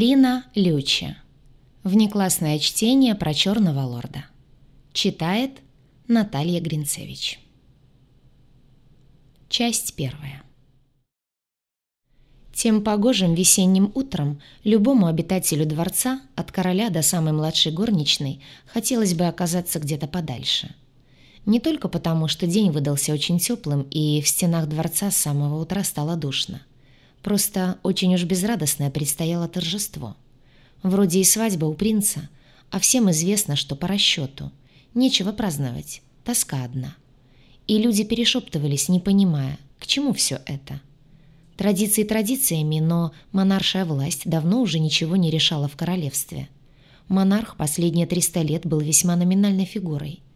Лина Лючи. Внеклассное чтение про черного лорда. Читает Наталья Гринцевич. Часть первая. Тем погожим весенним утром любому обитателю дворца, от короля до самой младшей горничной, хотелось бы оказаться где-то подальше. Не только потому, что день выдался очень теплым и в стенах дворца с самого утра стало душно. Просто очень уж безрадостное предстояло торжество. Вроде и свадьба у принца, а всем известно, что по расчету. Нечего праздновать, тоска одна. И люди перешептывались, не понимая, к чему все это. Традиции традициями, но монаршая власть давно уже ничего не решала в королевстве. Монарх последние 300 лет был весьма номинальной фигурой –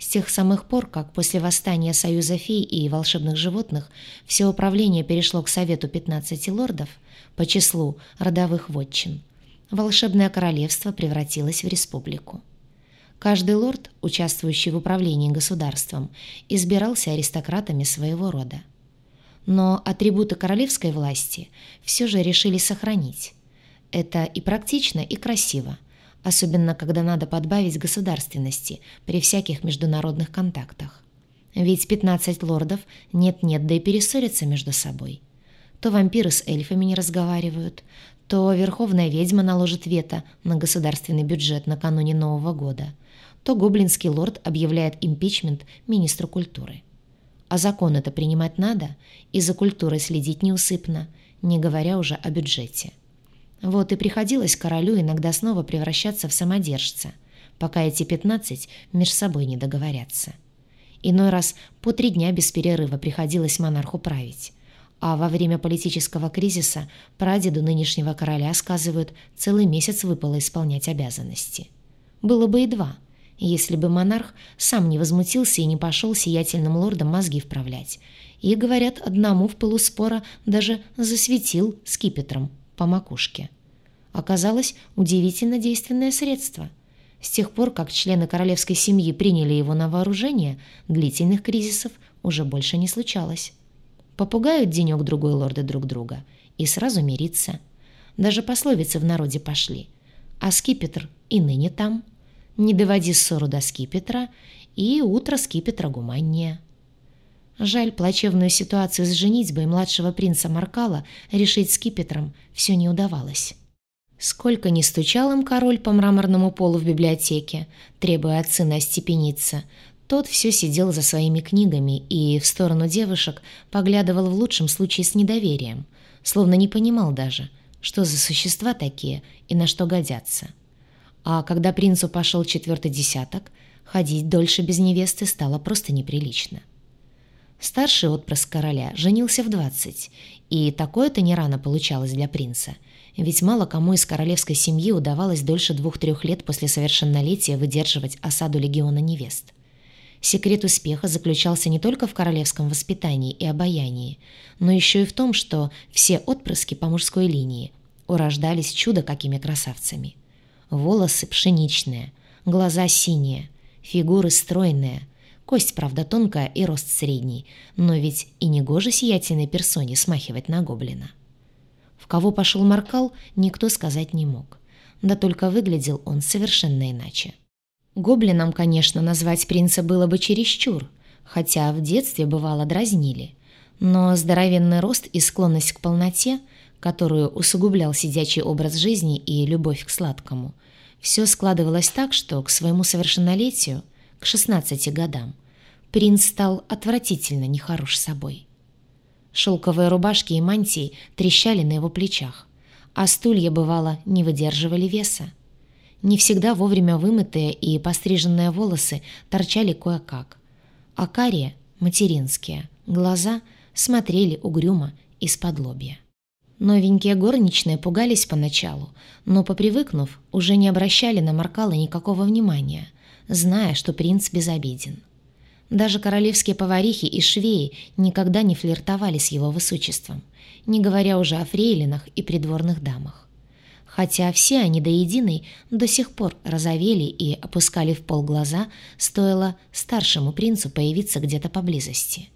с тех самых пор, как после восстания Союза фей и волшебных животных все управление перешло к Совету 15 лордов по числу родовых вотчин, волшебное королевство превратилось в республику. Каждый лорд, участвующий в управлении государством, избирался аристократами своего рода. Но атрибуты королевской власти все же решили сохранить. Это и практично, и красиво – особенно когда надо подбавить государственности при всяких международных контактах. Ведь 15 лордов нет-нет, да и перессорятся между собой. То вампиры с эльфами не разговаривают, то верховная ведьма наложит вето на государственный бюджет накануне Нового года, то гоблинский лорд объявляет импичмент министру культуры. А закон это принимать надо, и за культурой следить неусыпно, не говоря уже о бюджете. Вот и приходилось королю иногда снова превращаться в самодержца, пока эти пятнадцать между собой не договорятся. Иной раз по три дня без перерыва приходилось монарху править. А во время политического кризиса прадеду нынешнего короля, сказывают, целый месяц выпало исполнять обязанности. Было бы и два, если бы монарх сам не возмутился и не пошел сиятельным лордам мозги вправлять. И, говорят, одному в пылу спора даже засветил скипетром по макушке. Оказалось удивительно действенное средство. С тех пор, как члены королевской семьи приняли его на вооружение, длительных кризисов уже больше не случалось. Попугают денек-другой лорды друг друга и сразу мириться. Даже пословицы в народе пошли. А скипетр и ныне там. Не доводи ссору до скипетра, и утро скипетра гуманнее. Жаль, плачевную ситуацию с женитьбой младшего принца Маркала решить скипетром все не удавалось. Сколько ни стучал им король по мраморному полу в библиотеке, требуя от сына остепениться, тот все сидел за своими книгами и в сторону девушек поглядывал в лучшем случае с недоверием, словно не понимал даже, что за существа такие и на что годятся. А когда принцу пошел четвертый десяток, ходить дольше без невесты стало просто неприлично. Старший отпрыск короля женился в 20, и такое-то не рано получалось для принца, ведь мало кому из королевской семьи удавалось дольше двух-трех лет после совершеннолетия выдерживать осаду легиона невест. Секрет успеха заключался не только в королевском воспитании и обаянии, но еще и в том, что все отпрыски по мужской линии урождались чудо какими красавцами. Волосы пшеничные, глаза синие, фигуры стройные, Кость, правда, тонкая и рост средний, но ведь и не гоже сиятельной персоне смахивать на гоблина. Кого пошел Маркал, никто сказать не мог. Да только выглядел он совершенно иначе. Гоблином, конечно, назвать принца было бы чересчур, хотя в детстве бывало дразнили. Но здоровенный рост и склонность к полноте, которую усугублял сидячий образ жизни и любовь к сладкому, все складывалось так, что к своему совершеннолетию, к 16 годам, принц стал отвратительно нехорош собой. Шелковые рубашки и мантии трещали на его плечах, а стулья, бывало, не выдерживали веса. Не всегда вовремя вымытые и постриженные волосы торчали кое-как, а карие, материнские, глаза смотрели угрюмо из-под лобья. Новенькие горничные пугались поначалу, но, попривыкнув, уже не обращали на Маркала никакого внимания, зная, что принц безобиден. Даже королевские поварихи и швеи никогда не флиртовали с его высочеством, не говоря уже о фрейлинах и придворных дамах. Хотя все они до единой до сих пор розовели и опускали в пол глаза, стоило старшему принцу появиться где-то поблизости.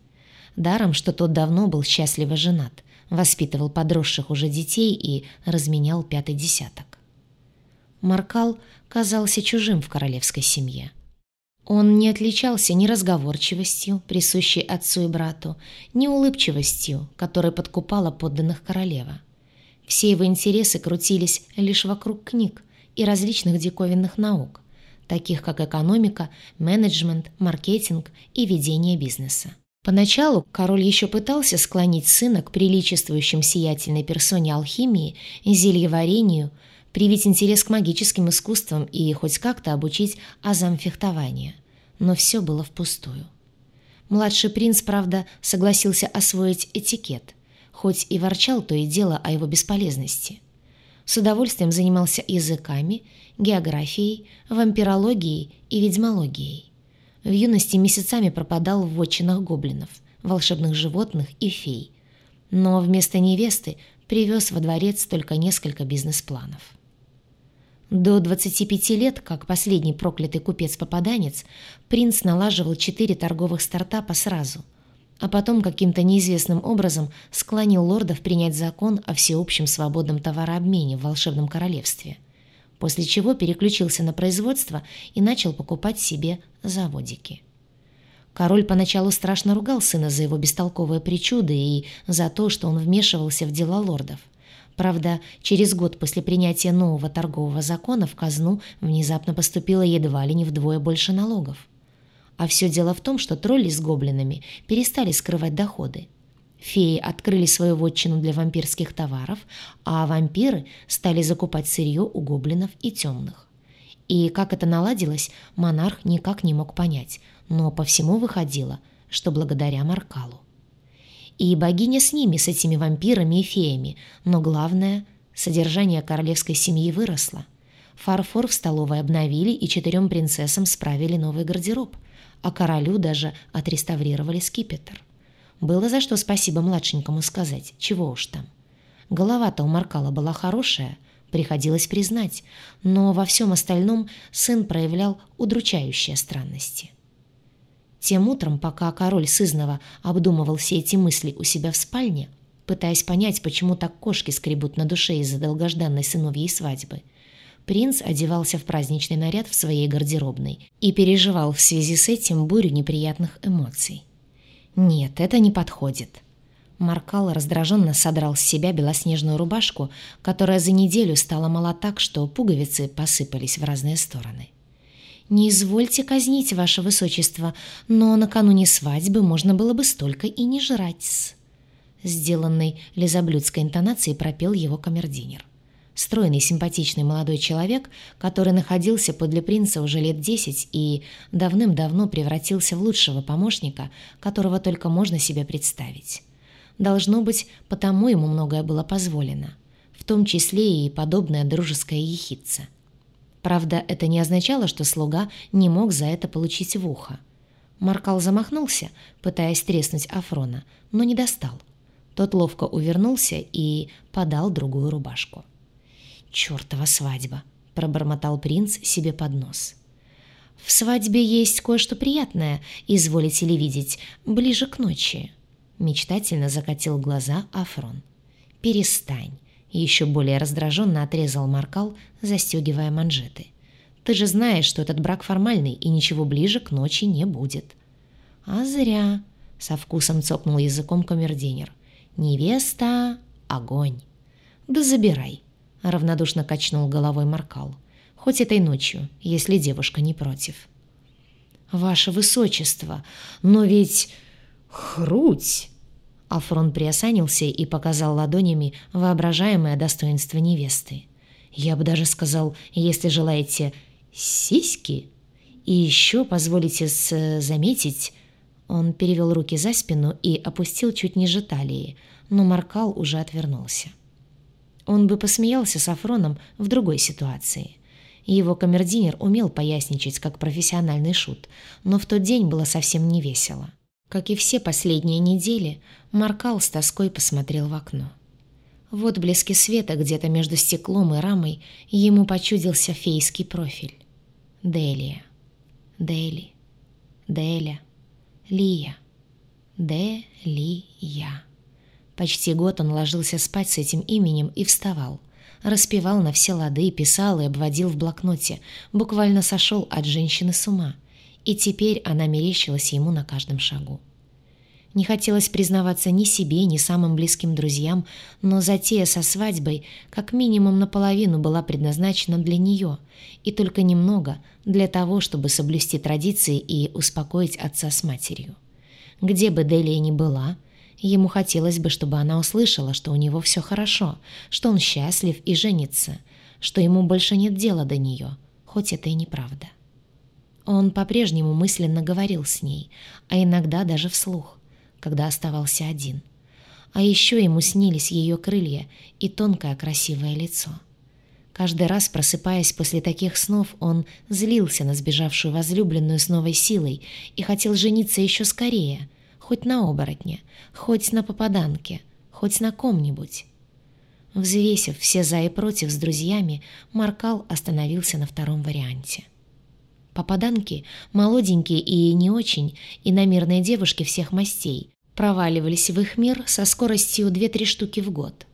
Даром, что тот давно был счастливо женат, воспитывал подросших уже детей и разменял пятый десяток. Маркал казался чужим в королевской семье. Он не отличался ни разговорчивостью, присущей отцу и брату, ни улыбчивостью, которая подкупала подданных королева. Все его интересы крутились лишь вокруг книг и различных диковинных наук, таких как экономика, менеджмент, маркетинг и ведение бизнеса. Поначалу король еще пытался склонить сына к приличествующим сиятельной персоне алхимии, зельеварению, привить интерес к магическим искусствам и хоть как-то обучить азам фехтования. Но все было впустую. Младший принц, правда, согласился освоить этикет, хоть и ворчал то и дело о его бесполезности. С удовольствием занимался языками, географией, вампирологией и ведьмологией. В юности месяцами пропадал в вотчинах гоблинов, волшебных животных и фей. Но вместо невесты привез во дворец только несколько бизнес-планов. До 25 лет, как последний проклятый купец-попаданец, принц налаживал четыре торговых стартапа сразу, а потом каким-то неизвестным образом склонил лордов принять закон о всеобщем свободном товарообмене в волшебном королевстве после чего переключился на производство и начал покупать себе заводики. Король поначалу страшно ругал сына за его бестолковые причуды и за то, что он вмешивался в дела лордов. Правда, через год после принятия нового торгового закона в казну внезапно поступило едва ли не вдвое больше налогов. А все дело в том, что тролли с гоблинами перестали скрывать доходы. Феи открыли свою вотчину для вампирских товаров, а вампиры стали закупать сырье у гоблинов и темных. И как это наладилось, монарх никак не мог понять, но по всему выходило, что благодаря Маркалу. И богиня с ними, с этими вампирами и феями, но главное — содержание королевской семьи выросло. Фарфор в столовой обновили и четырем принцессам справили новый гардероб, а королю даже отреставрировали скипетр. Было за что спасибо младшенькому сказать, чего уж там. Голова-то у Маркала была хорошая, приходилось признать, но во всем остальном сын проявлял удручающие странности. Тем утром, пока король сызнова обдумывал все эти мысли у себя в спальне, пытаясь понять, почему так кошки скребут на душе из-за долгожданной сыновьей свадьбы, принц одевался в праздничный наряд в своей гардеробной и переживал в связи с этим бурю неприятных эмоций. «Нет, это не подходит». Маркал раздраженно содрал с себя белоснежную рубашку, которая за неделю стала мала так, что пуговицы посыпались в разные стороны. «Не извольте казнить, ваше высочество, но накануне свадьбы можно было бы столько и не жрать-с». Сделанной лизоблюдской интонацией пропел его камердинер стройный, симпатичный молодой человек, который находился подле принца уже лет десять и давным-давно превратился в лучшего помощника, которого только можно себе представить. Должно быть, потому ему многое было позволено, в том числе и подобное дружеское ехидце. Правда, это не означало, что слуга не мог за это получить в ухо. Маркал замахнулся, пытаясь треснуть Афрона, но не достал. Тот ловко увернулся и подал другую рубашку. «Чёртова свадьба!» — пробормотал принц себе под нос. «В свадьбе есть кое-что приятное, изволите ли видеть, ближе к ночи». Мечтательно закатил глаза Афрон. «Перестань!» — еще более раздраженно отрезал Маркал, застегивая манжеты. «Ты же знаешь, что этот брак формальный, и ничего ближе к ночи не будет». «А зря!» — со вкусом цокнул языком камердинер. «Невеста — огонь!» «Да забирай!» равнодушно качнул головой Маркал. «Хоть этой ночью, если девушка не против». «Ваше высочество, но ведь... хруть!» Афрон приосанился и показал ладонями воображаемое достоинство невесты. «Я бы даже сказал, если желаете, сиськи. И еще позволите заметить...» Он перевел руки за спину и опустил чуть ниже талии, но Маркал уже отвернулся. Он бы посмеялся с Афроном в другой ситуации. Его камердинер умел поясничать как профессиональный шут, но в тот день было совсем не весело. Как и все последние недели, Маркал с тоской посмотрел в окно. В отблеске света где-то между стеклом и рамой ему почудился фейский профиль. Делия. Дели. Деля. Лия. Делия. Почти год он ложился спать с этим именем и вставал. Распевал на все лады, писал и обводил в блокноте. Буквально сошел от женщины с ума. И теперь она мерещилась ему на каждом шагу. Не хотелось признаваться ни себе, ни самым близким друзьям, но затея со свадьбой как минимум наполовину была предназначена для нее, и только немного для того, чтобы соблюсти традиции и успокоить отца с матерью. Где бы Делия ни была, ему хотелось бы, чтобы она услышала, что у него все хорошо, что он счастлив и женится, что ему больше нет дела до нее, хоть это и неправда. Он по-прежнему мысленно говорил с ней, а иногда даже вслух когда оставался один. А еще ему снились ее крылья и тонкое красивое лицо. Каждый раз, просыпаясь после таких снов, он злился на сбежавшую возлюбленную с новой силой и хотел жениться еще скорее, хоть на оборотне, хоть на попаданке, хоть на ком-нибудь. Взвесив все «за» и «против» с друзьями, Маркал остановился на втором варианте. Попаданки, молоденькие и не очень, иномерные девушки всех мастей, проваливались в их мир со скоростью 2-3 штуки в год.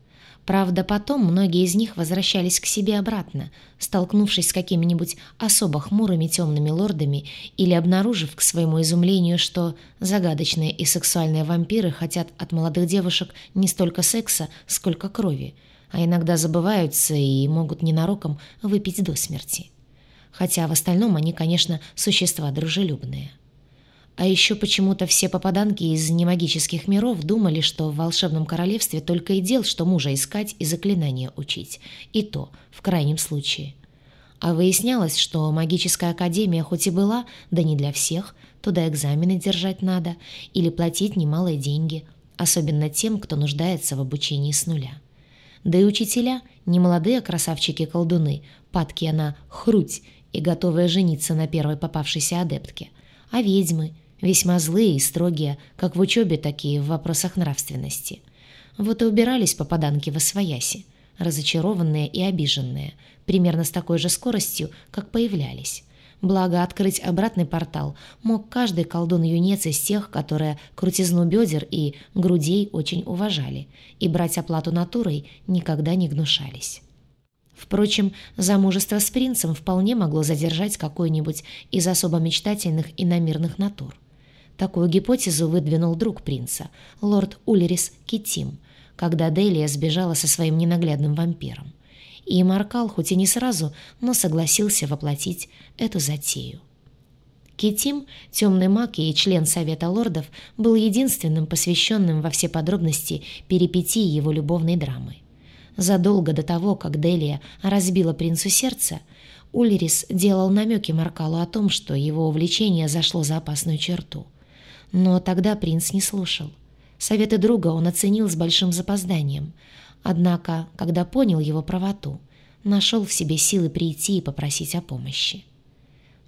Правда, потом многие из них возвращались к себе обратно, столкнувшись с какими-нибудь особо хмурыми темными лордами или обнаружив к своему изумлению, что загадочные и сексуальные вампиры хотят от молодых девушек не столько секса, сколько крови, а иногда забываются и могут ненароком выпить до смерти. Хотя в остальном они, конечно, существа дружелюбные. А еще почему-то все попаданки из немагических миров думали, что в волшебном королевстве только и дел, что мужа искать и заклинания учить. И то, в крайнем случае. А выяснялось, что магическая академия хоть и была, да не для всех, туда экзамены держать надо или платить немалые деньги, особенно тем, кто нуждается в обучении с нуля. Да и учителя, не молодые красавчики-колдуны, падки на хруть и готовые жениться на первой попавшейся адептке, а ведьмы, весьма злые и строгие, как в учебе, и в вопросах нравственности. Вот и убирались попаданки в освояси, разочарованные и обиженные, примерно с такой же скоростью, как появлялись. Благо, открыть обратный портал мог каждый колдун-юнец из тех, которые крутизну бедер и грудей очень уважали, и брать оплату натурой никогда не гнушались. Впрочем, замужество с принцем вполне могло задержать какой-нибудь из особо мечтательных и намирных натур. Такую гипотезу выдвинул друг принца, лорд Улерис Китим, когда Делия сбежала со своим ненаглядным вампиром. И Маркал, хоть и не сразу, но согласился воплотить эту затею. Китим, темный маг и член Совета лордов, был единственным посвященным во все подробности перипетии его любовной драмы. Задолго до того, как Делия разбила принцу сердце, Ульрис делал намеки Маркалу о том, что его увлечение зашло за опасную черту – но тогда принц не слушал. Советы друга он оценил с большим запозданием. Однако, когда понял его правоту, нашел в себе силы прийти и попросить о помощи.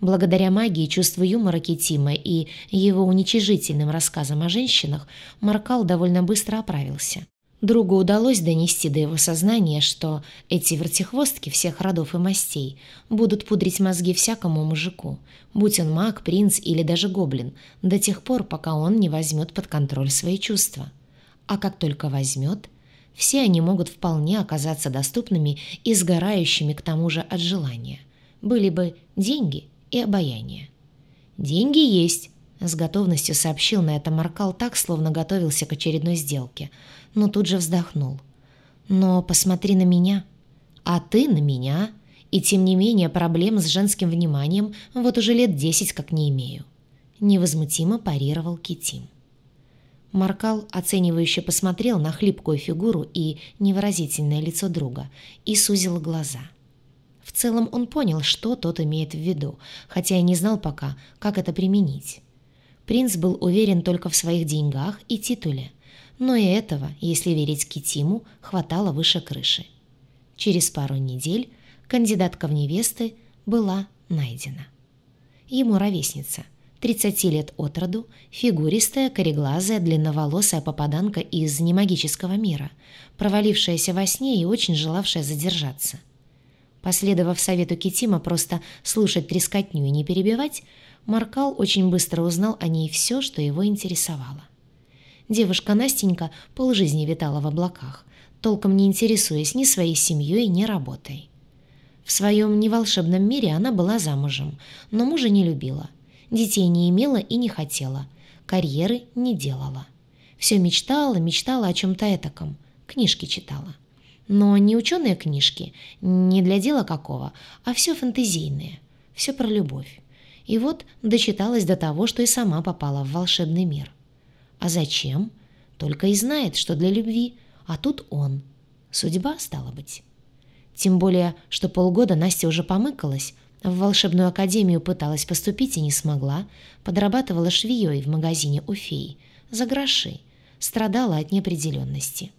Благодаря магии, чувству юмора Китима и его уничижительным рассказам о женщинах, Маркал довольно быстро оправился. Другу удалось донести до его сознания, что эти вертихвостки всех родов и мастей будут пудрить мозги всякому мужику, будь он маг, принц или даже гоблин, до тех пор, пока он не возьмет под контроль свои чувства. А как только возьмет, все они могут вполне оказаться доступными и сгорающими к тому же от желания. Были бы деньги и обаяние. «Деньги есть», — с готовностью сообщил на это Маркал так, словно готовился к очередной сделке — но тут же вздохнул. «Но посмотри на меня. А ты на меня. И тем не менее проблем с женским вниманием вот уже лет десять как не имею». Невозмутимо парировал Китим. Маркал оценивающе посмотрел на хлипкую фигуру и невыразительное лицо друга и сузил глаза. В целом он понял, что тот имеет в виду, хотя и не знал пока, как это применить. Принц был уверен только в своих деньгах и титуле – но и этого, если верить Китиму, хватало выше крыши. Через пару недель кандидатка в невесты была найдена. Ему ровесница, 30 лет от роду, фигуристая, кореглазая, длинноволосая попаданка из немагического мира, провалившаяся во сне и очень желавшая задержаться. Последовав совету Китима просто слушать трескотню и не перебивать, Маркал очень быстро узнал о ней все, что его интересовало. Девушка Настенька полжизни витала в облаках, толком не интересуясь ни своей семьей, ни работой. В своем неволшебном мире она была замужем, но мужа не любила. Детей не имела и не хотела. Карьеры не делала. Все мечтала, мечтала о чем-то этаком. Книжки читала. Но не ученые книжки, не для дела какого, а все фантазийные. Все про любовь. И вот дочиталась до того, что и сама попала в волшебный мир. А зачем? Только и знает, что для любви. А тут он. Судьба, стала быть. Тем более, что полгода Настя уже помыкалась, в волшебную академию пыталась поступить и не смогла, подрабатывала швеей в магазине у феи, за гроши, страдала от неопределенности.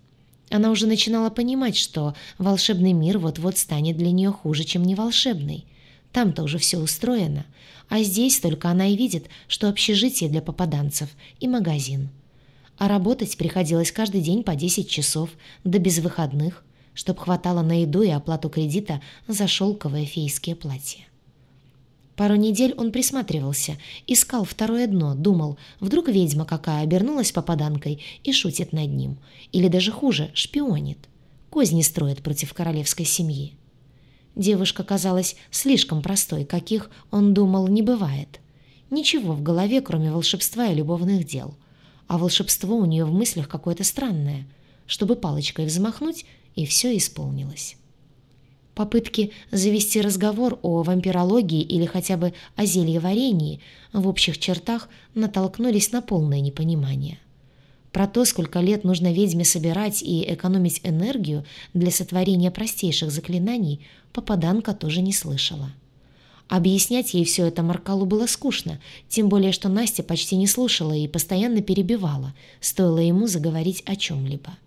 Она уже начинала понимать, что волшебный мир вот-вот станет для нее хуже, чем неволшебный. Там-то уже все устроено, а здесь только она и видит, что общежитие для попаданцев и магазин. А работать приходилось каждый день по 10 часов, да без выходных, чтоб хватало на еду и оплату кредита за шелковое фейские платья. Пару недель он присматривался, искал второе дно, думал, вдруг ведьма какая обернулась попаданкой и шутит над ним. Или даже хуже, шпионит. Козни строит против королевской семьи. Девушка казалась слишком простой, каких, он думал, не бывает. Ничего в голове, кроме волшебства и любовных дел. А волшебство у нее в мыслях какое-то странное. Чтобы палочкой взмахнуть, и все исполнилось. Попытки завести разговор о вампирологии или хотя бы о зельеварении в общих чертах натолкнулись на полное непонимание. Про то, сколько лет нужно ведьме собирать и экономить энергию для сотворения простейших заклинаний, попаданка тоже не слышала. Объяснять ей все это Маркалу было скучно, тем более, что Настя почти не слушала и постоянно перебивала, стоило ему заговорить о чем-либо.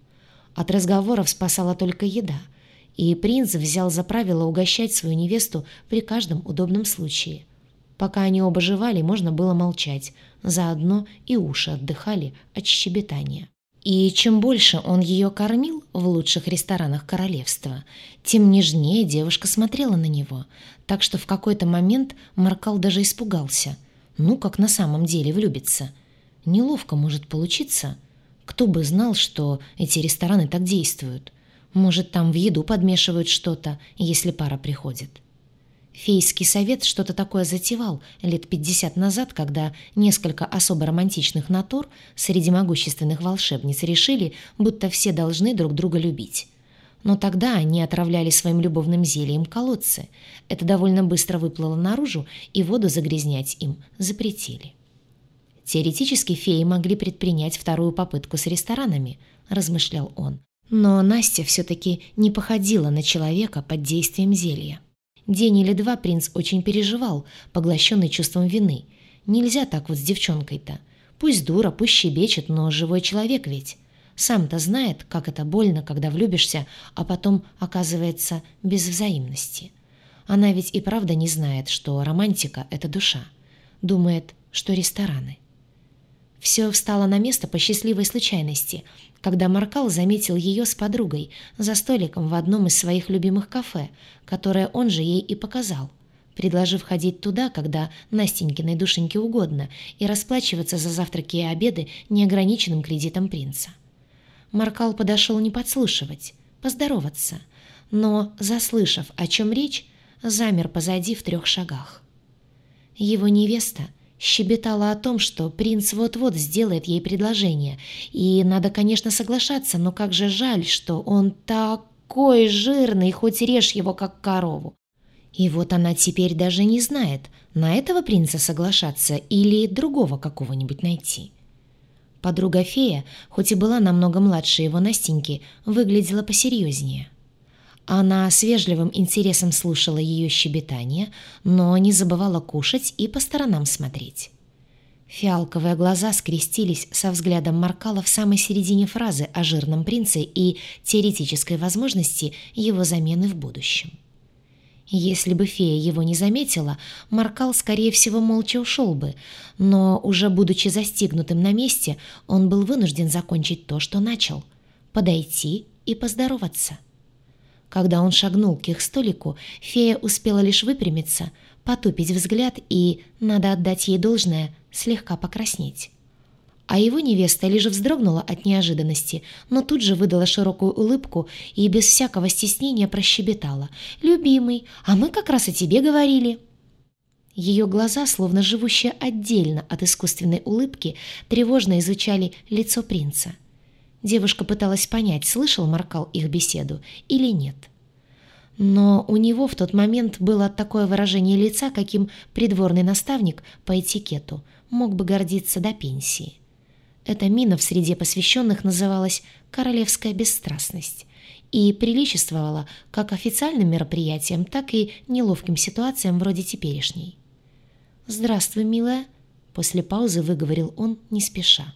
От разговоров спасала только еда — и принц взял за правило угощать свою невесту при каждом удобном случае. Пока они оба жевали, можно было молчать, заодно и уши отдыхали от щебетания. И чем больше он ее кормил в лучших ресторанах королевства, тем нежнее девушка смотрела на него, так что в какой-то момент Маркал даже испугался. Ну, как на самом деле влюбиться. Неловко может получиться. Кто бы знал, что эти рестораны так действуют. Может, там в еду подмешивают что-то, если пара приходит. Фейский совет что-то такое затевал лет пятьдесят назад, когда несколько особо романтичных натур среди могущественных волшебниц решили, будто все должны друг друга любить. Но тогда они отравляли своим любовным зельем колодцы. Это довольно быстро выплыло наружу, и воду загрязнять им запретили. Теоретически феи могли предпринять вторую попытку с ресторанами, размышлял он. Но Настя все-таки не походила на человека под действием зелья. День или два принц очень переживал, поглощенный чувством вины. Нельзя так вот с девчонкой-то. Пусть дура, пусть щебечет, но живой человек ведь. Сам-то знает, как это больно, когда влюбишься, а потом оказывается без взаимности. Она ведь и правда не знает, что романтика — это душа. Думает, что рестораны — все встало на место по счастливой случайности, когда Маркал заметил ее с подругой за столиком в одном из своих любимых кафе, которое он же ей и показал, предложив ходить туда, когда Настенькиной душеньке угодно, и расплачиваться за завтраки и обеды неограниченным кредитом принца. Маркал подошел не подслушивать, поздороваться, но, заслышав, о чем речь, замер позади в трех шагах. Его невеста — Щебетала о том, что принц вот-вот сделает ей предложение. И надо, конечно, соглашаться, но как же жаль, что он такой жирный, хоть режь его, как корову. И вот она теперь даже не знает, на этого принца соглашаться или другого какого-нибудь найти. Подруга фея, хоть и была намного младше его Настеньки, выглядела посерьезнее. Она с вежливым интересом слушала ее щебетание, но не забывала кушать и по сторонам смотреть. Фиалковые глаза скрестились со взглядом Маркала в самой середине фразы о жирном принце и теоретической возможности его замены в будущем. Если бы фея его не заметила, Маркал, скорее всего, молча ушел бы, но, уже будучи застигнутым на месте, он был вынужден закончить то, что начал — подойти и поздороваться. Когда он шагнул к их столику, фея успела лишь выпрямиться, потупить взгляд и, надо отдать ей должное, слегка покраснеть. А его невеста лишь вздрогнула от неожиданности, но тут же выдала широкую улыбку и без всякого стеснения прощебетала. «Любимый, а мы как раз о тебе говорили». Ее глаза, словно живущие отдельно от искусственной улыбки, тревожно изучали лицо принца. Девушка пыталась понять, слышал Маркал их беседу или нет. Но у него в тот момент было такое выражение лица, каким придворный наставник по этикету мог бы гордиться до пенсии. Эта мина в среде посвященных называлась «королевская бесстрастность» и приличествовала как официальным мероприятиям, так и неловким ситуациям вроде теперешней. «Здравствуй, милая», — после паузы выговорил он не спеша.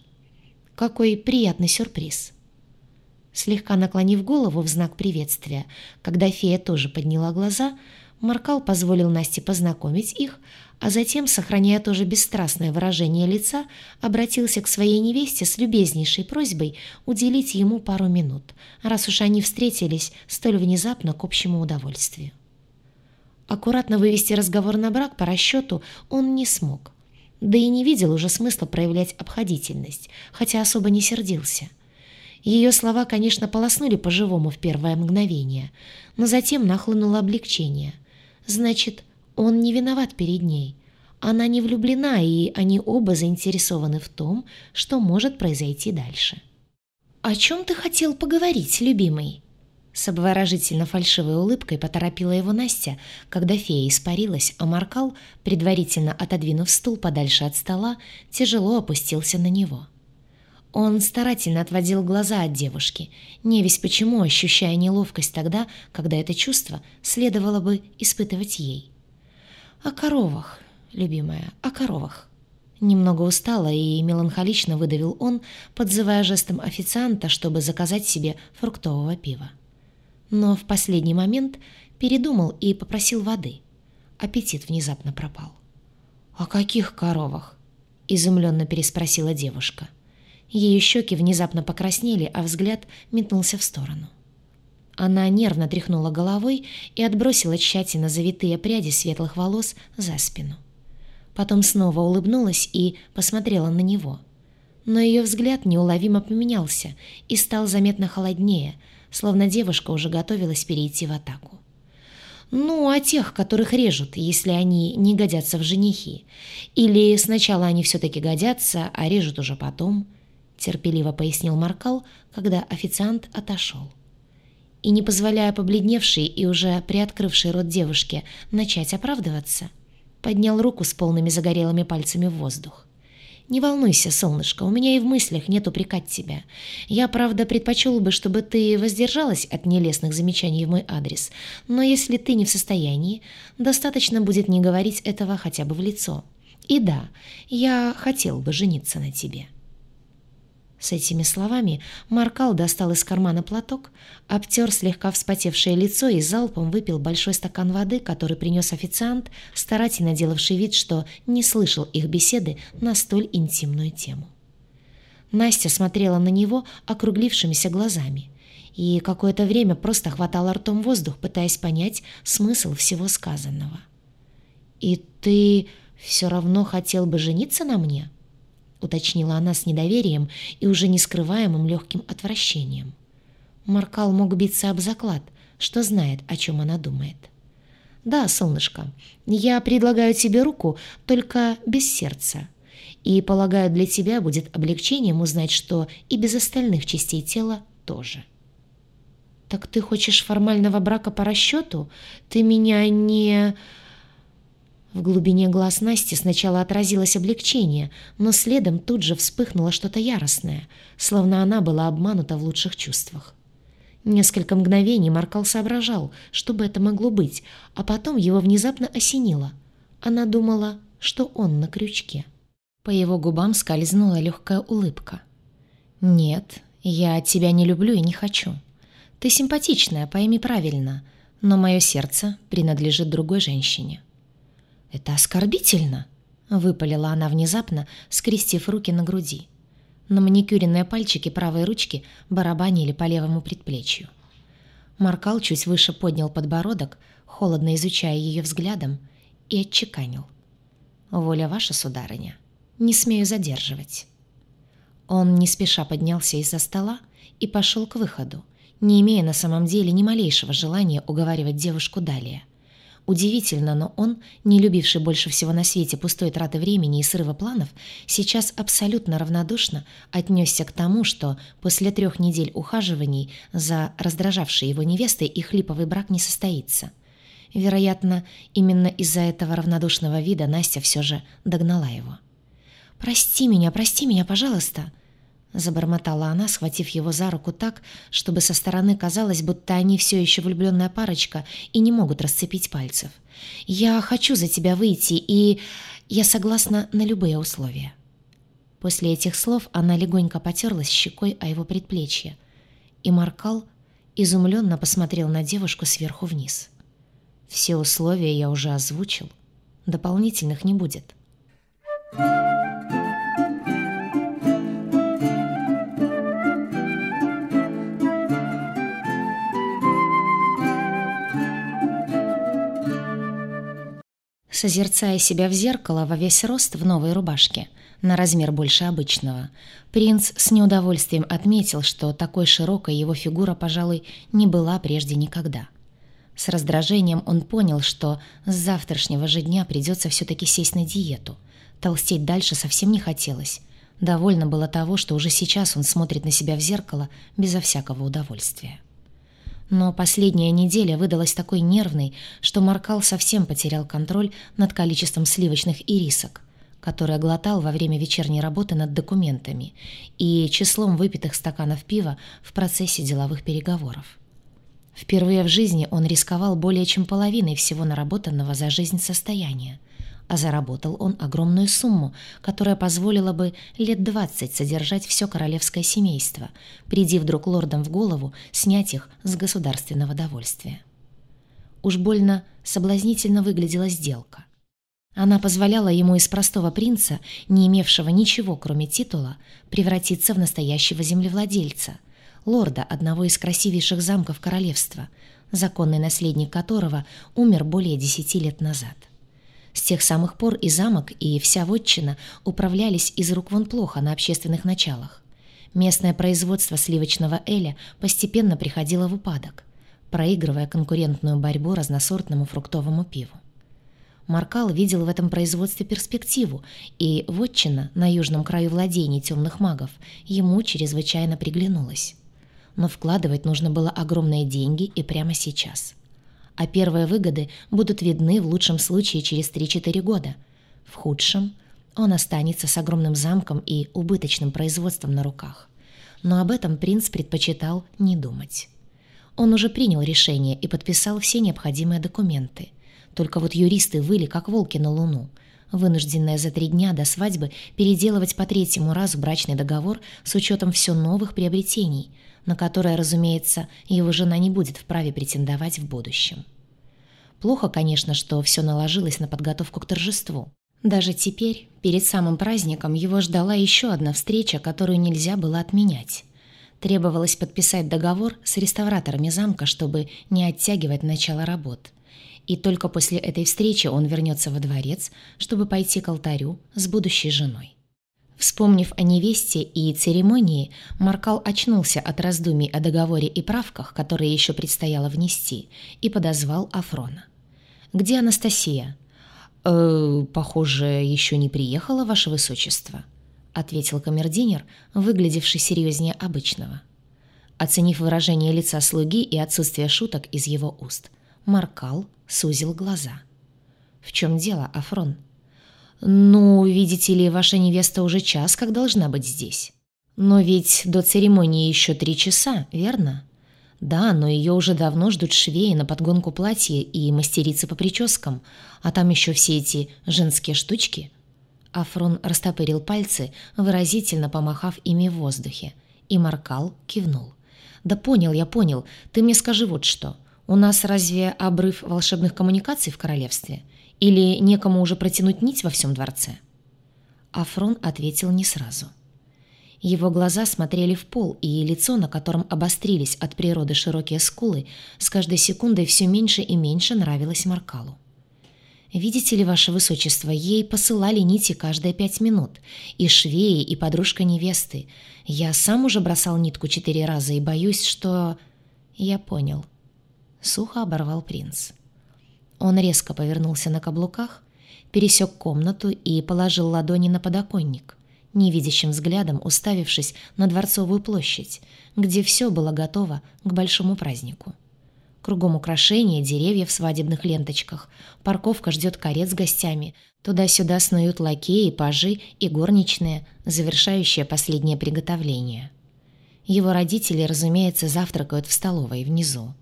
«Какой приятный сюрприз!» Слегка наклонив голову в знак приветствия, когда фея тоже подняла глаза, Маркал позволил Насте познакомить их, а затем, сохраняя тоже бесстрастное выражение лица, обратился к своей невесте с любезнейшей просьбой уделить ему пару минут, раз уж они встретились столь внезапно к общему удовольствию. Аккуратно вывести разговор на брак по расчету он не смог. Да и не видел уже смысла проявлять обходительность, хотя особо не сердился. Ее слова, конечно, полоснули по-живому в первое мгновение, но затем нахлынуло облегчение. Значит, он не виноват перед ней. Она не влюблена, и они оба заинтересованы в том, что может произойти дальше. «О чем ты хотел поговорить, любимый?» С обворожительно фальшивой улыбкой поторопила его Настя, когда фея испарилась, а Маркал, предварительно отодвинув стул подальше от стола, тяжело опустился на него. Он старательно отводил глаза от девушки, не весь почему ощущая неловкость тогда, когда это чувство следовало бы испытывать ей. «О коровах, любимая, о коровах». Немного устало и меланхолично выдавил он, подзывая жестом официанта, чтобы заказать себе фруктового пива но в последний момент передумал и попросил воды. Аппетит внезапно пропал. «О каких коровах?» — изумленно переспросила девушка. Ее щеки внезапно покраснели, а взгляд метнулся в сторону. Она нервно тряхнула головой и отбросила тщательно завитые пряди светлых волос за спину. Потом снова улыбнулась и посмотрела на него. Но ее взгляд неуловимо поменялся и стал заметно холоднее, словно девушка уже готовилась перейти в атаку. Ну, а тех, которых режут, если они не годятся в женихи. Или сначала они все-таки годятся, а режут уже потом, терпеливо пояснил Маркал, когда официант отошел. И не позволяя побледневшей и уже приоткрывшей рот девушке начать оправдываться, поднял руку с полными загорелыми пальцами в воздух. «Не волнуйся, солнышко, у меня и в мыслях нет упрекать тебя. Я, правда, предпочел бы, чтобы ты воздержалась от нелестных замечаний в мой адрес, но если ты не в состоянии, достаточно будет не говорить этого хотя бы в лицо. И да, я хотел бы жениться на тебе». С этими словами Маркал достал из кармана платок, обтер слегка вспотевшее лицо и залпом выпил большой стакан воды, который принес официант, старательно делавший вид, что не слышал их беседы на столь интимную тему. Настя смотрела на него округлившимися глазами и какое-то время просто хватала ртом воздух, пытаясь понять смысл всего сказанного. «И ты все равно хотел бы жениться на мне?» Уточнила она с недоверием и уже нескрываемым легким отвращением. Маркал мог биться об заклад, что знает, о чем она думает. «Да, солнышко, я предлагаю тебе руку, только без сердца. И, полагаю, для тебя будет облегчением узнать, что и без остальных частей тела тоже». «Так ты хочешь формального брака по расчету? Ты меня не...» В глубине глаз Насти сначала отразилось облегчение, но следом тут же вспыхнуло что-то яростное, словно она была обманута в лучших чувствах. Несколько мгновений Маркал соображал, что бы это могло быть, а потом его внезапно осенило. Она думала, что он на крючке. По его губам скользнула легкая улыбка. «Нет, я тебя не люблю и не хочу. Ты симпатичная, пойми правильно, но мое сердце принадлежит другой женщине». «Это оскорбительно!» — выпалила она внезапно, скрестив руки на груди. На маникюренные пальчики правой ручки барабанили по левому предплечью. Маркал чуть выше поднял подбородок, холодно изучая ее взглядом, и отчеканил. «Воля ваша, сударыня, не смею задерживать». Он не спеша поднялся из-за стола и пошел к выходу, не имея на самом деле ни малейшего желания уговаривать девушку далее. Удивительно, но он, не любивший больше всего на свете пустой траты времени и срыва планов, сейчас абсолютно равнодушно отнесся к тому, что после трех недель ухаживаний за раздражавшей его невестой их липовый брак не состоится. Вероятно, именно из-за этого равнодушного вида Настя все же догнала его. «Прости меня, прости меня, пожалуйста», Забормотала она, схватив его за руку так, чтобы со стороны казалось, будто они все еще влюбленная парочка и не могут расцепить пальцев. «Я хочу за тебя выйти, и я согласна на любые условия». После этих слов она легонько потерлась щекой о его предплечье, и Маркал изумленно посмотрел на девушку сверху вниз. «Все условия я уже озвучил. Дополнительных не будет». Thank you. Созерцая себя в зеркало во весь рост в новой рубашке, на размер больше обычного, принц с неудовольствием отметил, что такой широкой его фигура, пожалуй, не была прежде никогда. С раздражением он понял, что с завтрашнего же дня придется все-таки сесть на диету. Толстеть дальше совсем не хотелось. Довольно было того, что уже сейчас он смотрит на себя в зеркало безо всякого удовольствия. Но последняя неделя выдалась такой нервной, что Маркал совсем потерял контроль над количеством сливочных ирисок, которые глотал во время вечерней работы над документами и числом выпитых стаканов пива в процессе деловых переговоров. Впервые в жизни он рисковал более чем половиной всего наработанного за жизнь состояния – а заработал он огромную сумму, которая позволила бы лет двадцать содержать все королевское семейство, приди вдруг лордам в голову снять их с государственного довольствия. Уж больно соблазнительно выглядела сделка. Она позволяла ему из простого принца, не имевшего ничего, кроме титула, превратиться в настоящего землевладельца, лорда одного из красивейших замков королевства, законный наследник которого умер более десяти лет назад. С тех самых пор и замок, и вся вотчина управлялись из рук вон плохо на общественных началах. Местное производство сливочного эля постепенно приходило в упадок, проигрывая конкурентную борьбу разносортному фруктовому пиву. Маркал видел в этом производстве перспективу, и вотчина на южном краю владений темных магов ему чрезвычайно приглянулась. Но вкладывать нужно было огромные деньги и прямо сейчас – а первые выгоды будут видны в лучшем случае через 3-4 года. В худшем он останется с огромным замком и убыточным производством на руках. Но об этом принц предпочитал не думать. Он уже принял решение и подписал все необходимые документы. Только вот юристы выли, как волки на луну, вынужденная за три дня до свадьбы переделывать по третьему разу брачный договор с учетом все новых приобретений – на которое, разумеется, его жена не будет вправе претендовать в будущем. Плохо, конечно, что все наложилось на подготовку к торжеству. Даже теперь, перед самым праздником, его ждала еще одна встреча, которую нельзя было отменять. Требовалось подписать договор с реставраторами замка, чтобы не оттягивать начало работ. И только после этой встречи он вернется во дворец, чтобы пойти к алтарю с будущей женой. Вспомнив о невесте и церемонии, Маркал очнулся от раздумий о договоре и правках, которые еще предстояло внести, и подозвал Афрона. «Где Анастасия?» «Э, «Похоже, еще не приехала, Ваше Высочество», — ответил камердинер, выглядевший серьезнее обычного. Оценив выражение лица слуги и отсутствие шуток из его уст, Маркал сузил глаза. «В чем дело, Афрон?» «Ну, видите ли, ваша невеста уже час как должна быть здесь. Но ведь до церемонии еще три часа, верно?» «Да, но ее уже давно ждут швеи на подгонку платья и мастерицы по прическам, а там еще все эти женские штучки». Афрон растопырил пальцы, выразительно помахав ими в воздухе, и Маркал кивнул. «Да понял, я понял. Ты мне скажи вот что. У нас разве обрыв волшебных коммуникаций в королевстве? Или некому уже протянуть нить во всем дворце?» Афрон ответил не сразу. Его глаза смотрели в пол, и лицо, на котором обострились от природы широкие скулы, с каждой секундой все меньше и меньше нравилось Маркалу. Видите ли, ваше высочество, ей посылали нити каждые пять минут. И швеи, и подружка невесты. Я сам уже бросал нитку четыре раза и боюсь, что... Я понял. Сухо оборвал принц. Он резко повернулся на каблуках, пересек комнату и положил ладони на подоконник, невидящим взглядом уставившись на Дворцовую площадь, где все было готово к большому празднику. Кругом украшения, деревья в свадебных ленточках. Парковка ждет карет с гостями. Туда-сюда снуют лакеи, пажи и горничные, завершающие последнее приготовление. Его родители, разумеется, завтракают в столовой внизу.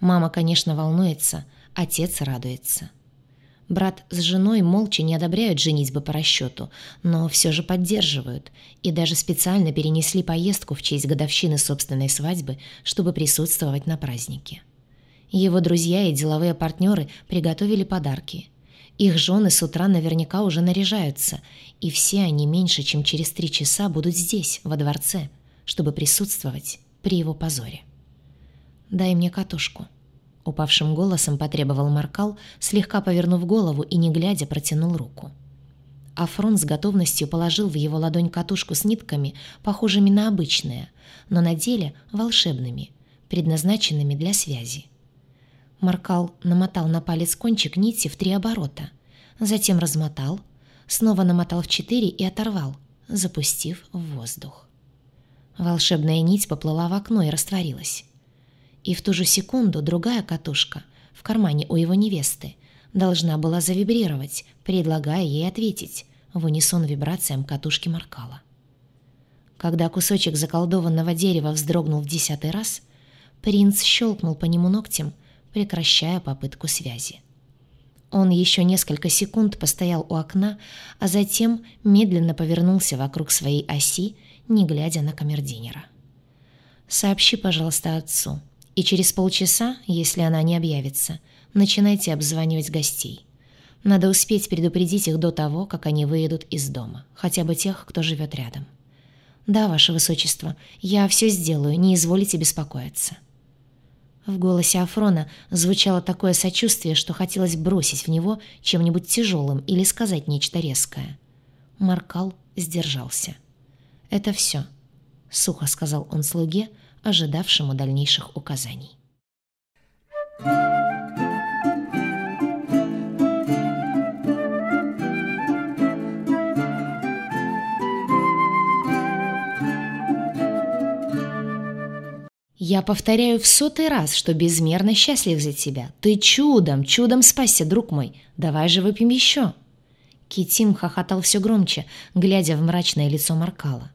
Мама, конечно, волнуется, отец радуется. Брат с женой молча не одобряют женитьбы по расчету, но все же поддерживают и даже специально перенесли поездку в честь годовщины собственной свадьбы, чтобы присутствовать на празднике. Его друзья и деловые партнеры приготовили подарки. Их жены с утра наверняка уже наряжаются, и все они меньше, чем через три часа будут здесь, во дворце, чтобы присутствовать при его позоре. «Дай мне катушку», — упавшим голосом потребовал Маркал, слегка повернув голову и, не глядя, протянул руку. Афрон с готовностью положил в его ладонь катушку с нитками, похожими на обычные, но на деле волшебными, предназначенными для связи. Маркал намотал на палец кончик нити в три оборота, затем размотал, снова намотал в четыре и оторвал, запустив в воздух. Волшебная нить поплыла в окно и растворилась. И в ту же секунду другая катушка в кармане у его невесты должна была завибрировать, предлагая ей ответить в унисон вибрациям катушки Маркала. Когда кусочек заколдованного дерева вздрогнул в десятый раз, принц щелкнул по нему ногтем — прекращая попытку связи. Он еще несколько секунд постоял у окна, а затем медленно повернулся вокруг своей оси, не глядя на камердинера. «Сообщи, пожалуйста, отцу, и через полчаса, если она не объявится, начинайте обзванивать гостей. Надо успеть предупредить их до того, как они выедут из дома, хотя бы тех, кто живет рядом. Да, ваше высочество, я все сделаю, не изволите беспокоиться». В голосе Афрона звучало такое сочувствие, что хотелось бросить в него чем-нибудь тяжелым или сказать нечто резкое. Маркал сдержался. «Это все», — сухо сказал он слуге, ожидавшему дальнейших указаний. Я повторяю в сотый раз, что безмерно счастлив за тебя. Ты чудом, чудом спасся, друг мой. Давай же выпьем еще. Китим хохотал все громче, глядя в мрачное лицо Маркала.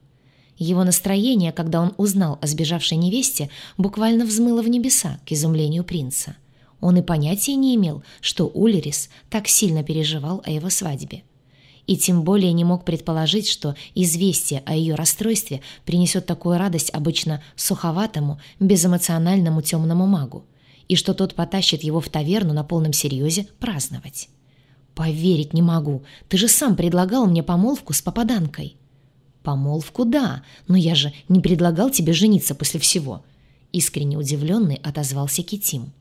Его настроение, когда он узнал о сбежавшей невесте, буквально взмыло в небеса к изумлению принца. Он и понятия не имел, что Улерис так сильно переживал о его свадьбе и тем более не мог предположить, что известие о ее расстройстве принесет такую радость обычно суховатому, безэмоциональному темному магу, и что тот потащит его в таверну на полном серьезе праздновать. «Поверить не могу. Ты же сам предлагал мне помолвку с попаданкой». «Помолвку, да, но я же не предлагал тебе жениться после всего», — искренне удивленный отозвался Китим.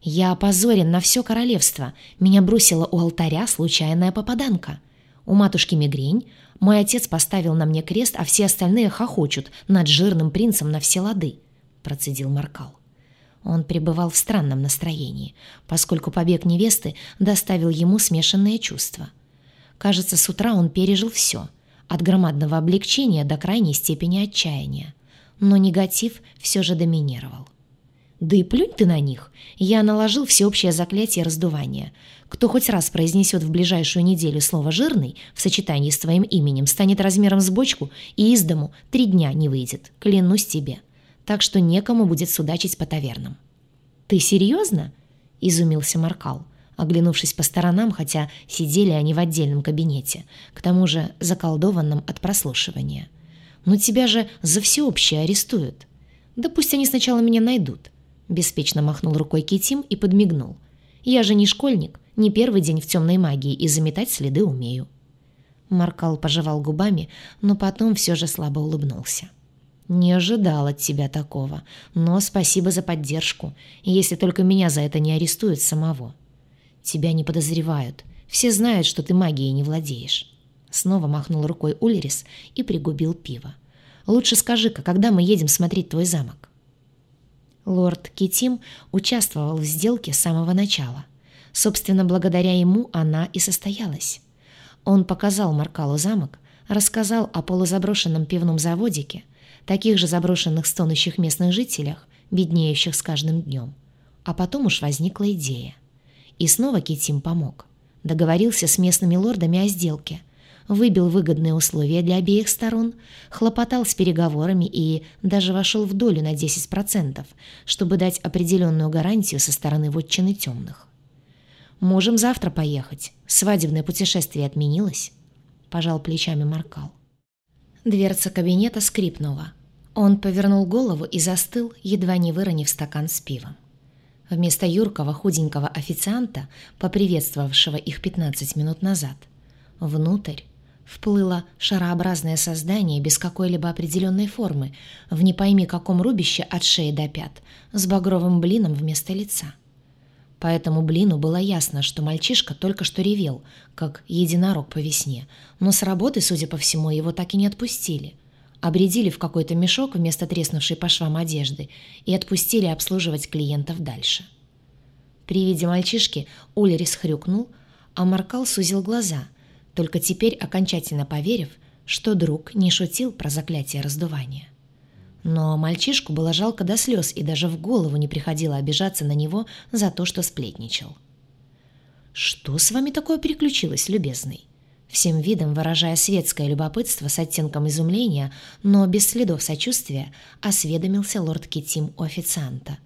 «Я опозорен на все королевство. Меня бросила у алтаря случайная попаданка». У матушки мигрень, мой отец поставил на мне крест, а все остальные хохочут над жирным принцем на все лады», — процедил Маркал. Он пребывал в странном настроении, поскольку побег невесты доставил ему смешанные чувства. Кажется, с утра он пережил все, от громадного облегчения до крайней степени отчаяния. Но негатив все же доминировал. Да и плюнь ты на них. Я наложил всеобщее заклятие раздувания. Кто хоть раз произнесет в ближайшую неделю слово «жирный» в сочетании с твоим именем, станет размером с бочку и из дому три дня не выйдет, клянусь тебе. Так что некому будет судачить по тавернам. «Ты серьезно?» – изумился Маркал, оглянувшись по сторонам, хотя сидели они в отдельном кабинете, к тому же заколдованном от прослушивания. «Но тебя же за всеобщее арестуют. Да пусть они сначала меня найдут. Беспечно махнул рукой Китим и подмигнул. «Я же не школьник, не первый день в темной магии и заметать следы умею». Маркал пожевал губами, но потом все же слабо улыбнулся. «Не ожидал от тебя такого, но спасибо за поддержку, если только меня за это не арестуют самого». Тебя не подозревают. Все знают, что ты магией не владеешь». Снова махнул рукой Улерис и пригубил пиво. «Лучше скажи-ка, когда мы едем смотреть твой замок?» Лорд Китим участвовал в сделке с самого начала. Собственно, благодаря ему она и состоялась. Он показал Маркалу замок, рассказал о полузаброшенном пивном заводике, таких же заброшенных стонущих местных жителях, беднеющих с каждым днем. А потом уж возникла идея. И снова Китим помог. Договорился с местными лордами о сделке, выбил выгодные условия для обеих сторон, хлопотал с переговорами и даже вошел в долю на 10%, чтобы дать определенную гарантию со стороны вотчины темных. «Можем завтра поехать. Свадебное путешествие отменилось», — пожал плечами Маркал. Дверца кабинета скрипнула. Он повернул голову и застыл, едва не выронив стакан с пивом. Вместо юркого худенького официанта, поприветствовавшего их 15 минут назад, внутрь вплыло шарообразное создание без какой-либо определенной формы, в не пойми каком рубище от шеи до пят, с багровым блином вместо лица. По этому блину было ясно, что мальчишка только что ревел, как единорог по весне, но с работы, судя по всему, его так и не отпустили. Обредили в какой-то мешок вместо треснувшей по швам одежды и отпустили обслуживать клиентов дальше. При виде мальчишки Ульрис хрюкнул, а Маркал сузил глаза, только теперь окончательно поверив, что друг не шутил про заклятие раздувания. Но мальчишку было жалко до слез, и даже в голову не приходило обижаться на него за то, что сплетничал. «Что с вами такое переключилось, любезный?» Всем видом выражая светское любопытство с оттенком изумления, но без следов сочувствия, осведомился лорд Китим у официанта.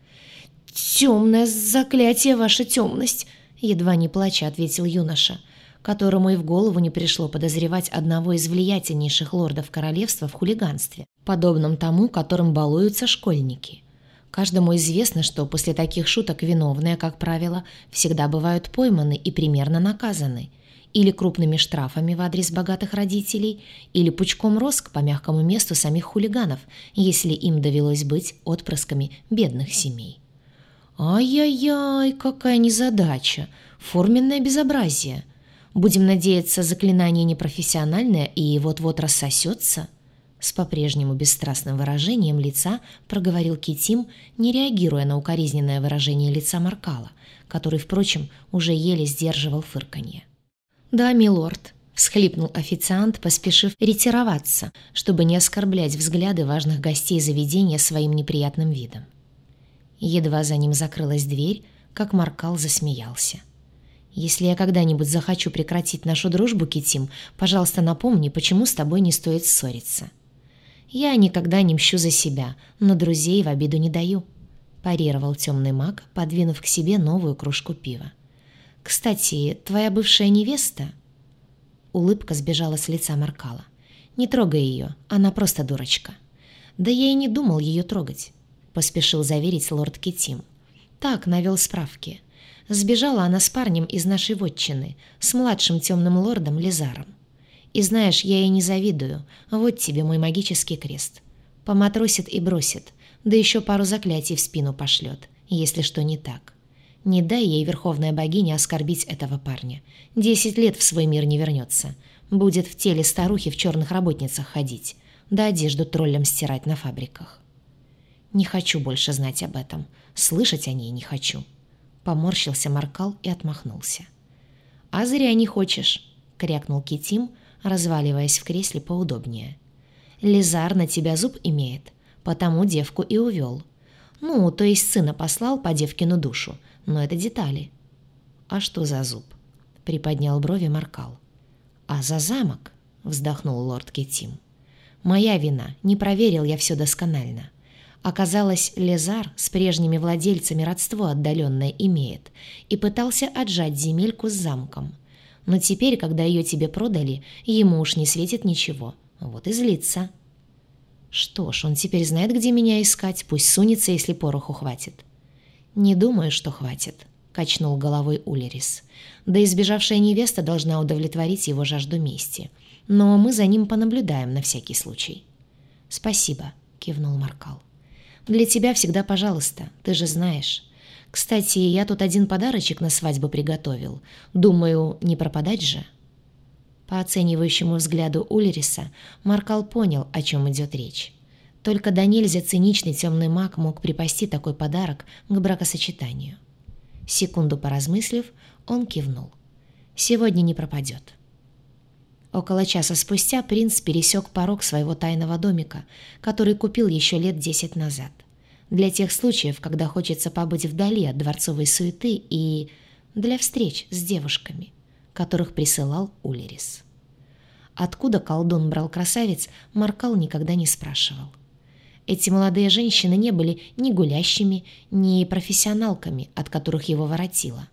«Темное заклятие, ваша темность!» Едва не плача, ответил юноша – которому и в голову не пришло подозревать одного из влиятельнейших лордов королевства в хулиганстве, подобном тому, которым балуются школьники. Каждому известно, что после таких шуток виновные, как правило, всегда бывают пойманы и примерно наказаны или крупными штрафами в адрес богатых родителей, или пучком роск по мягкому месту самих хулиганов, если им довелось быть отпрысками бедных семей. «Ай-яй-яй, какая незадача! Форменное безобразие!» Будем надеяться, заклинание непрофессиональное и вот-вот рассосется?» С по-прежнему бесстрастным выражением лица проговорил Китим, не реагируя на укоризненное выражение лица Маркала, который, впрочем, уже еле сдерживал фырканье. «Да, милорд», — всхлипнул официант, поспешив ретироваться, чтобы не оскорблять взгляды важных гостей заведения своим неприятным видом. Едва за ним закрылась дверь, как Маркал засмеялся. Если я когда-нибудь захочу прекратить нашу дружбу, Китим, пожалуйста, напомни, почему с тобой не стоит ссориться. Я никогда не мщу за себя, но друзей в обиду не даю», — парировал темный маг, подвинув к себе новую кружку пива. «Кстати, твоя бывшая невеста...» Улыбка сбежала с лица Маркала. «Не трогай ее, она просто дурочка». «Да я и не думал ее трогать», — поспешил заверить лорд Китим. «Так, навел справки. Сбежала она с парнем из нашей вотчины, с младшим темным лордом Лизаром. И знаешь, я ей не завидую. Вот тебе мой магический крест. Поматросит и бросит, да еще пару заклятий в спину пошлет, если что не так. Не дай ей верховная богиня оскорбить этого парня. Десять лет в свой мир не вернется. Будет в теле старухи в черных работницах ходить, да одежду троллям стирать на фабриках. Не хочу больше знать об этом. Слышать о ней не хочу. Поморщился Маркал и отмахнулся. «А зря не хочешь», — крякнул Китим, разваливаясь в кресле поудобнее. «Лизар на тебя зуб имеет, потому девку и увел. Ну, то есть сына послал по девкину душу, но это детали». «А что за зуб?» — приподнял брови Маркал. «А за замок?» — вздохнул лорд Китим. «Моя вина, не проверил я все досконально. Оказалось, Лезар с прежними владельцами родство отдаленное имеет и пытался отжать земельку с замком. Но теперь, когда ее тебе продали, ему уж не светит ничего. Вот и злится. Что ж, он теперь знает, где меня искать, пусть сунется, если пороху хватит. Не думаю, что хватит, качнул головой Улерис. Да избежавшая невеста должна удовлетворить его жажду мести. Но мы за ним понаблюдаем на всякий случай. Спасибо, кивнул Маркал. Для тебя всегда пожалуйста, ты же знаешь. Кстати, я тут один подарочек на свадьбу приготовил. Думаю, не пропадать же». По оценивающему взгляду Ульриса Маркал понял, о чем идет речь. Только до нельзя циничный темный маг мог припасти такой подарок к бракосочетанию. Секунду поразмыслив, он кивнул. «Сегодня не пропадет». Около часа спустя принц пересек порог своего тайного домика, который купил еще лет десять назад. Для тех случаев, когда хочется побыть вдали от дворцовой суеты и для встреч с девушками которых присылал Улерис. Откуда колдун брал красавиц, Маркал никогда не спрашивал. Эти молодые женщины не были ни гулящими, ни профессионалками, от которых его воротило.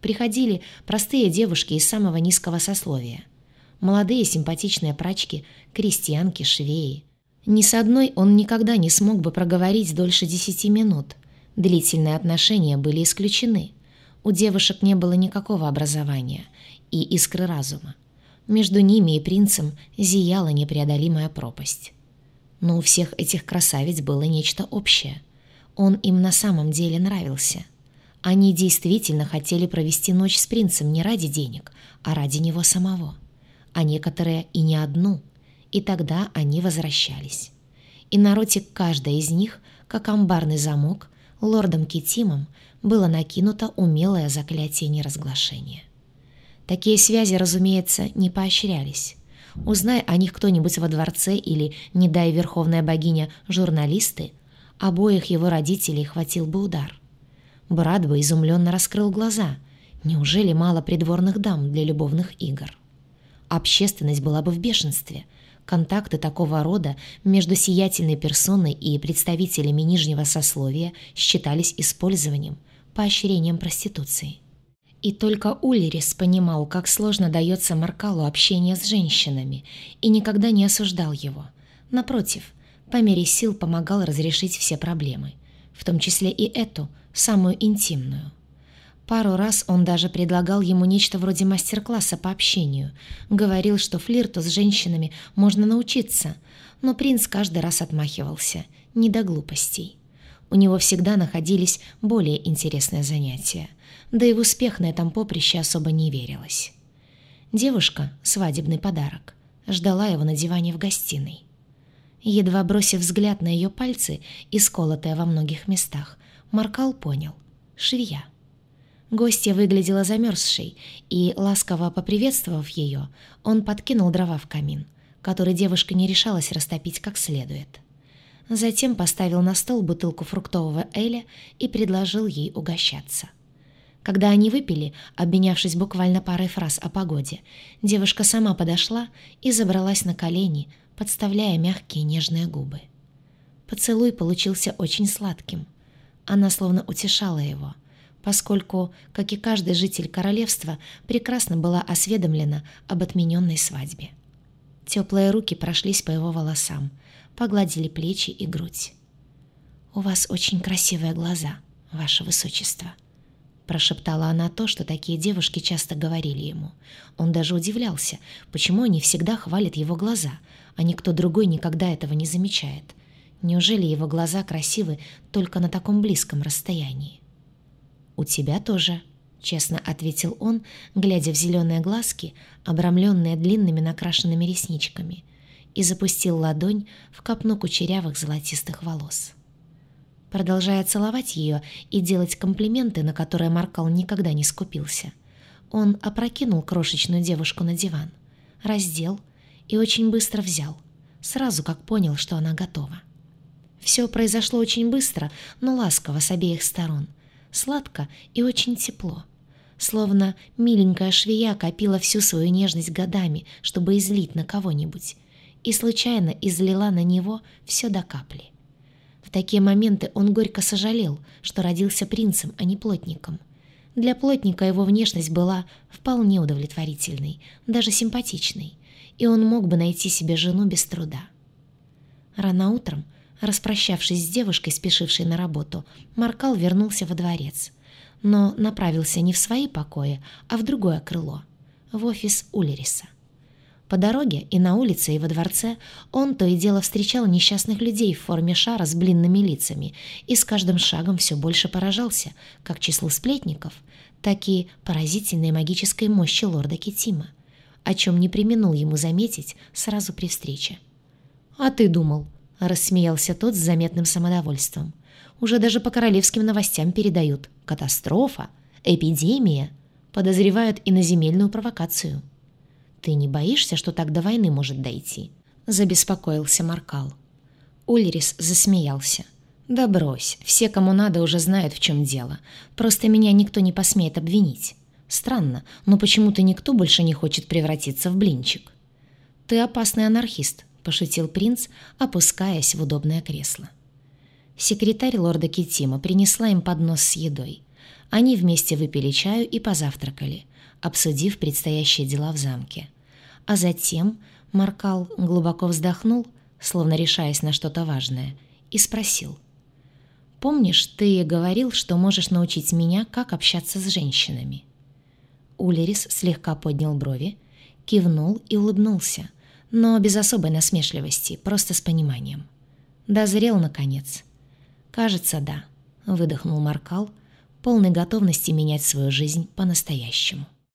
Приходили простые девушки из самого низкого сословия. Молодые симпатичные прачки, крестьянки, швеи. Ни с одной он никогда не смог бы проговорить дольше десяти минут. Длительные отношения были исключены. У девушек не было никакого образования – и искры разума. Между ними и принцем зияла непреодолимая пропасть. Но у всех этих красавиц было нечто общее. Он им на самом деле нравился. Они действительно хотели провести ночь с принцем не ради денег, а ради него самого. А некоторые и не одну. И тогда они возвращались. И на ротик каждой из них, как амбарный замок, лордом Китимом было накинуто умелое заклятие неразглашения. Такие связи, разумеется, не поощрялись. Узнай о них кто-нибудь во дворце или, не дай верховная богиня, журналисты, обоих его родителей хватил бы удар. Брат бы изумленно раскрыл глаза. Неужели мало придворных дам для любовных игр? Общественность была бы в бешенстве. Контакты такого рода между сиятельной персоной и представителями нижнего сословия считались использованием, поощрением проституции. И только Ульрис понимал, как сложно дается Маркалу общение с женщинами, и никогда не осуждал его. Напротив, по мере сил помогал разрешить все проблемы, в том числе и эту, самую интимную. Пару раз он даже предлагал ему нечто вроде мастер-класса по общению, говорил, что флирту с женщинами можно научиться, но принц каждый раз отмахивался, не до глупостей. У него всегда находились более интересные занятия да и в успех на этом поприще особо не верилось. Девушка, свадебный подарок, ждала его на диване в гостиной. Едва бросив взгляд на ее пальцы, исколотые во многих местах, Маркал понял — швея. Гостья выглядела замерзшей, и, ласково поприветствовав ее, он подкинул дрова в камин, который девушка не решалась растопить как следует. Затем поставил на стол бутылку фруктового эля и предложил ей угощаться. Когда они выпили, обменявшись буквально парой фраз о погоде, девушка сама подошла и забралась на колени, подставляя мягкие нежные губы. Поцелуй получился очень сладким. Она словно утешала его, поскольку, как и каждый житель королевства, прекрасно была осведомлена об отмененной свадьбе. Теплые руки прошлись по его волосам, погладили плечи и грудь. «У вас очень красивые глаза, ваше высочество», Прошептала она то, что такие девушки часто говорили ему. Он даже удивлялся, почему они всегда хвалят его глаза, а никто другой никогда этого не замечает. Неужели его глаза красивы только на таком близком расстоянии? «У тебя тоже», — честно ответил он, глядя в зеленые глазки, обрамленные длинными накрашенными ресничками, и запустил ладонь в копну кучерявых золотистых волос продолжая целовать ее и делать комплименты, на которые Маркал никогда не скупился. Он опрокинул крошечную девушку на диван, раздел и очень быстро взял, сразу как понял, что она готова. Все произошло очень быстро, но ласково с обеих сторон, сладко и очень тепло. Словно миленькая швея копила всю свою нежность годами, чтобы излить на кого-нибудь, и случайно излила на него все до капли. В такие моменты он горько сожалел, что родился принцем, а не плотником. Для плотника его внешность была вполне удовлетворительной, даже симпатичной, и он мог бы найти себе жену без труда. Рано утром, распрощавшись с девушкой, спешившей на работу, Маркал вернулся во дворец, но направился не в свои покои, а в другое крыло, в офис Улериса. По дороге и на улице, и во дворце он то и дело встречал несчастных людей в форме шара с блинными лицами и с каждым шагом все больше поражался, как числу сплетников, так и поразительной магической мощи лорда Китима, о чем не применул ему заметить сразу при встрече. «А ты думал?» — рассмеялся тот с заметным самодовольством. «Уже даже по королевским новостям передают. Катастрофа, эпидемия, подозревают и на земельную провокацию». «Ты не боишься, что так до войны может дойти?» — забеспокоился Маркал. Ульрис засмеялся. «Да брось, все, кому надо, уже знают, в чем дело. Просто меня никто не посмеет обвинить. Странно, но почему-то никто больше не хочет превратиться в блинчик». «Ты опасный анархист», — пошутил принц, опускаясь в удобное кресло. Секретарь лорда Китима принесла им поднос с едой. Они вместе выпили чаю и позавтракали — обсудив предстоящие дела в замке. А затем Маркал глубоко вздохнул, словно решаясь на что-то важное, и спросил. «Помнишь, ты говорил, что можешь научить меня, как общаться с женщинами?» Улерис слегка поднял брови, кивнул и улыбнулся, но без особой насмешливости, просто с пониманием. Дозрел, наконец. «Кажется, да», — выдохнул Маркал, полной готовности менять свою жизнь по-настоящему.